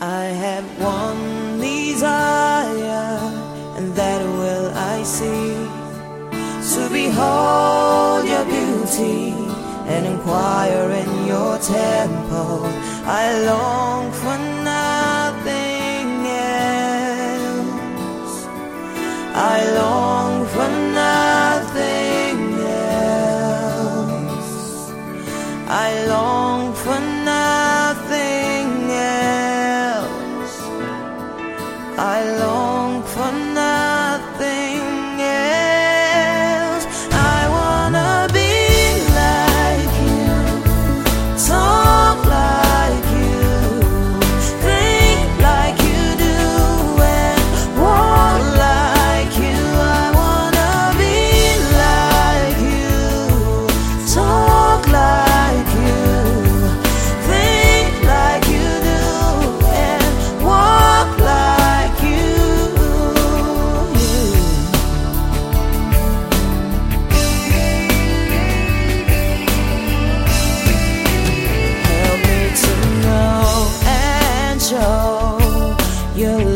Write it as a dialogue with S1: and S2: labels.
S1: I have one desire, and that will I see to behold your beauty and inquire in your temple. I long for nothing else. I long for nothing else. I long I long for your